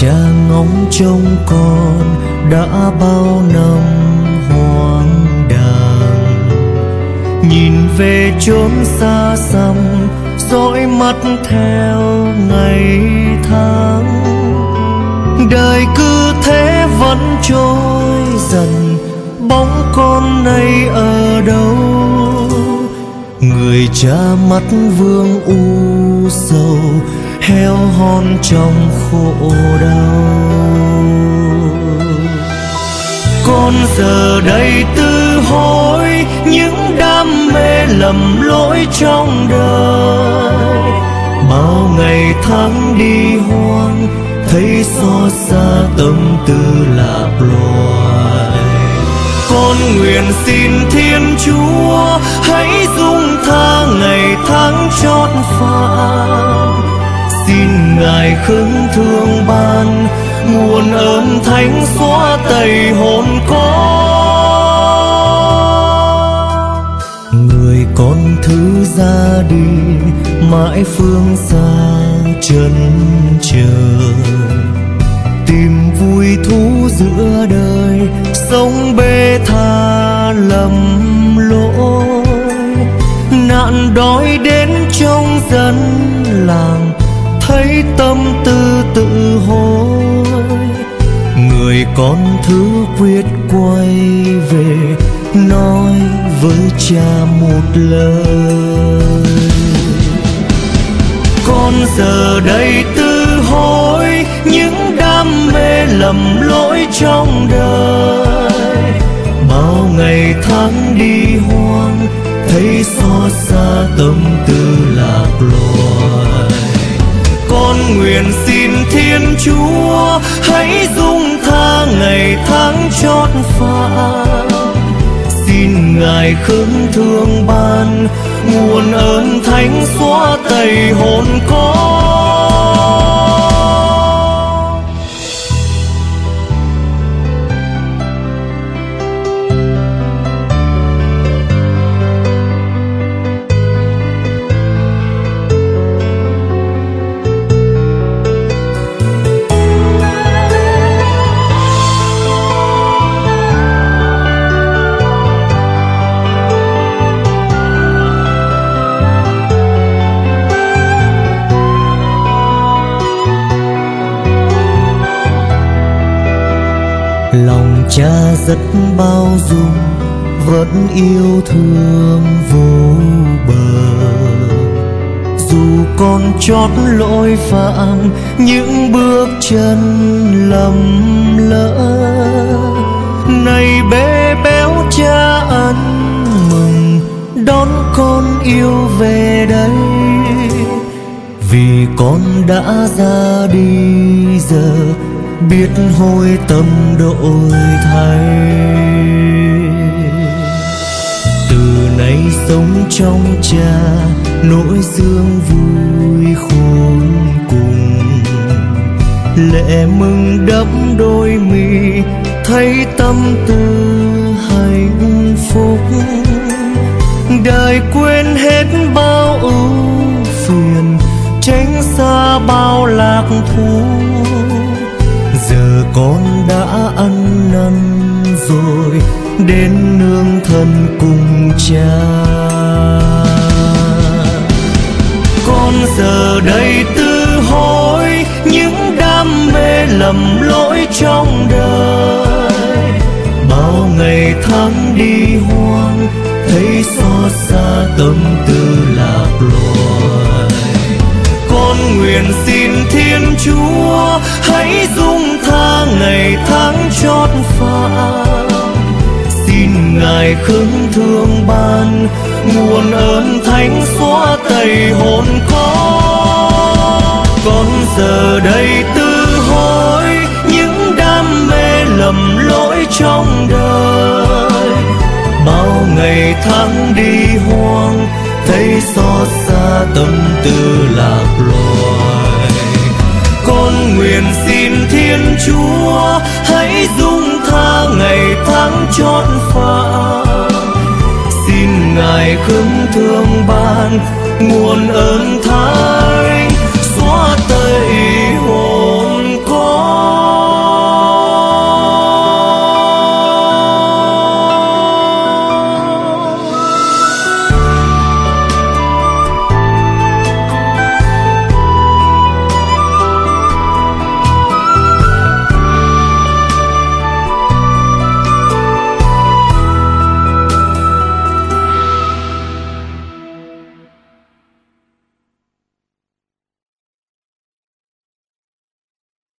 cha ngóng trông con đã bao năm hoang đàng. Nhìn về chốn xa xăm, dõi mắt theo ngày tháng. Đời cứ thế vẫn trôi dần, bóng con nay ở đâu? Người cha mắt vương u sầu heo hon trong khổ đau. Con giờ đây tư hối những đam mê lầm lỗi trong đời. Bao ngày tháng đi hoang, thấy xót xa tâm tư lạc loài. Con nguyện xin thiên chúa hãy dung tha ngày tháng chót phạt ngài khứng thương ban, nguồn ơn thánh xóa tẩy hồn con người con thứ ra đi, mãi phương xa chân trời tìm vui thú giữa đời sống bê tha lầm lỗi. Nạn đói đến trong dân làng thấy tâm tư tự hối. Người con thứ quyết quay về, nói với cha một lời. Con giờ đây tư hối, những đam mê lầm lỗi trong đời. Bao ngày tháng đi hoang, thấy xót xa tâm tư. Nguyện xin thiên chúa hãy dung tha ngày tháng chót phạt xin ngài khấn thương ban nguồn ơn thánh xóa tẩy hồn con. Cha rất bao dung, vẫn yêu thương vô bờ. Dù con chót lỗi phạm, những bước chân lầm lỡ. Này bé béo cha ăn mừng, đón con yêu về đây. Vì con đã ra đi giờ biết hối tâm đổi thay. Từ nay sống trong cha, nỗi dương vui khôn cùng. Lệ mừng đắp đôi mi, thấy tâm tư hạnh phúc. Đời quên hết bao ưu phiền, tránh xa bao lạc thú con đã ăn năn rồi, đến nương thân cùng cha. Con giờ đây tư hối, những đam mê lầm lỗi trong đời. Bao ngày tháng đi hoang, thấy xót xa tâm tư lạc loài nguyện xin thiên chúa, hãy dung tha ngày tháng chót phạt xin ngài khấn thương ban nguồn ơn thánh xóa tẩy hồn con con giờ đây tư hối, những đam mê lầm lỗi trong đời. Bao ngày tháng đi hoang thấy xót xa tâm tư lạc loài con nguyện xin thiên chúa, hãy dung tha ngày tháng chót phạt xin ngài khấn thương ban nguồn ơn thái